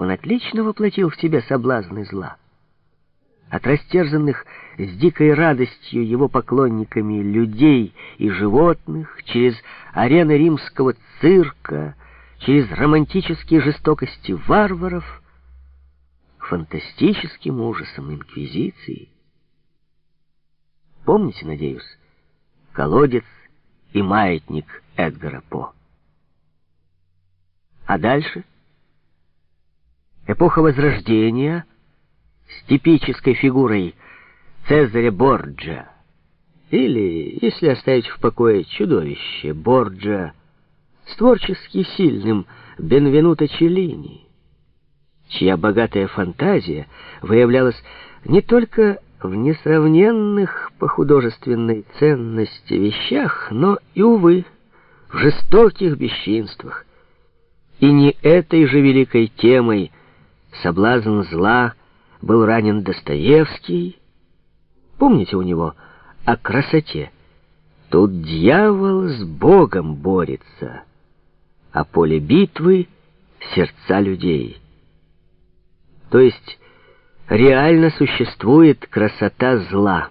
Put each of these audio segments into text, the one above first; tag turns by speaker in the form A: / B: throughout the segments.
A: он отлично воплотил в себе соблазны зла. От растерзанных с дикой радостью его поклонниками людей и животных, через арены римского цирка, через романтические жестокости варваров, фантастическим ужасом инквизиции. Помните, надеюсь, колодец и маятник Эдгара По. А дальше? Эпоха Возрождения с типической фигурой Цезаря Борджа. Или, если оставить в покое чудовище Борджа, с творчески сильным Бенвенуто Челлини, чья богатая фантазия выявлялась не только в несравненных по художественной ценности вещах, но и, увы, в жестоких бесчинствах. И не этой же великой темой соблазн зла был ранен Достоевский. Помните у него о красоте? Тут дьявол с Богом борется, а поле битвы — сердца людей. То есть реально существует красота зла.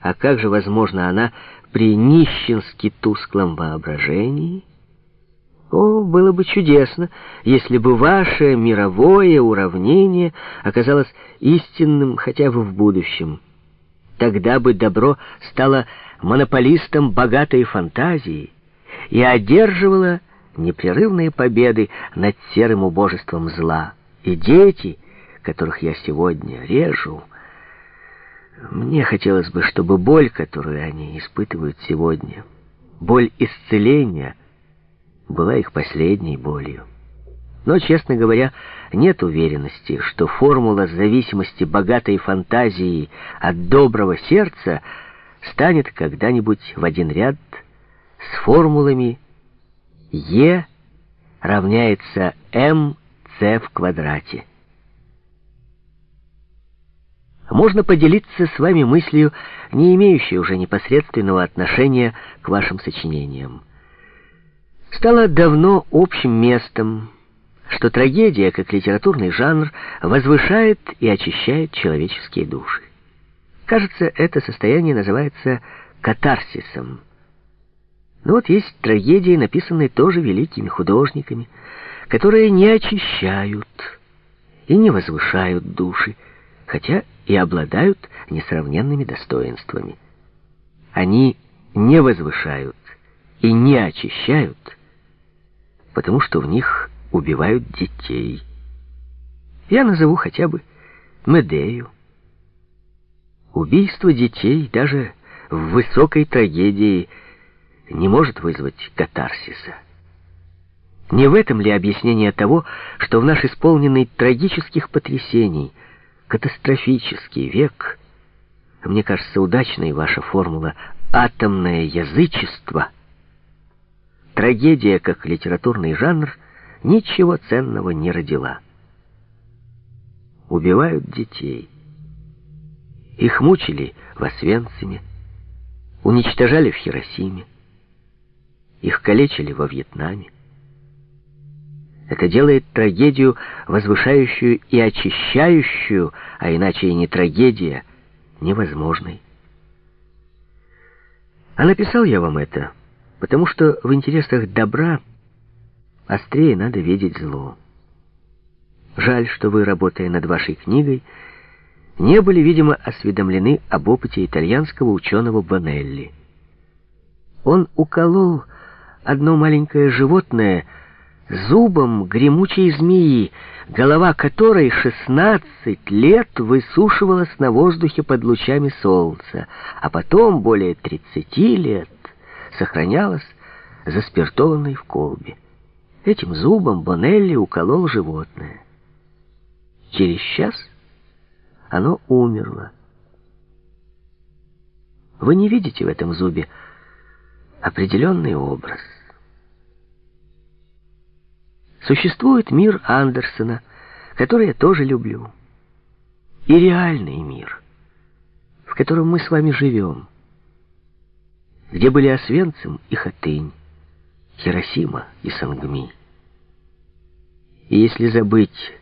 A: А как же возможно она при нищенски тусклом воображении? О, было бы чудесно, если бы ваше мировое уравнение оказалось истинным хотя бы в будущем. Тогда бы добро стало монополистом богатой фантазии и одерживало непрерывные победы над серым убожеством зла. И дети — которых я сегодня режу, мне хотелось бы, чтобы боль, которую они испытывают сегодня, боль исцеления, была их последней болью. Но, честно говоря, нет уверенности, что формула зависимости богатой фантазии от доброго сердца станет когда-нибудь в один ряд с формулами Е равняется МЦ в квадрате можно поделиться с вами мыслью, не имеющей уже непосредственного отношения к вашим сочинениям. Стало давно общим местом, что трагедия, как литературный жанр, возвышает и очищает человеческие души. Кажется, это состояние называется катарсисом. Но вот есть трагедии, написанные тоже великими художниками, которые не очищают и не возвышают души, хотя и обладают несравненными достоинствами. Они не возвышают и не очищают, потому что в них убивают детей. Я назову хотя бы Медею. Убийство детей даже в высокой трагедии не может вызвать катарсиса. Не в этом ли объяснение того, что в наш исполненный трагических потрясений – катастрофический век, мне кажется, удачной ваша формула «атомное язычество», трагедия как литературный жанр ничего ценного не родила. Убивают детей. Их мучили в Освенциме, уничтожали в Хиросиме, их калечили во Вьетнаме. Это делает трагедию, возвышающую и очищающую, а иначе и не трагедия, невозможной. А написал я вам это, потому что в интересах добра острее надо видеть зло. Жаль, что вы, работая над вашей книгой, не были, видимо, осведомлены об опыте итальянского ученого Бонелли. Он уколол одно маленькое животное, зубом гремучей змеи, голова которой шестнадцать лет высушивалась на воздухе под лучами солнца, а потом более тридцати лет сохранялась заспиртованной в колбе. Этим зубом Бонелли уколол животное. Через час оно умерло. Вы не видите в этом зубе определенный образ. Существует мир Андерсона, который я тоже люблю. И реальный мир, в котором мы с вами живем. Где были Освенцим и Хатынь, Хиросима и Сангми. И если забыть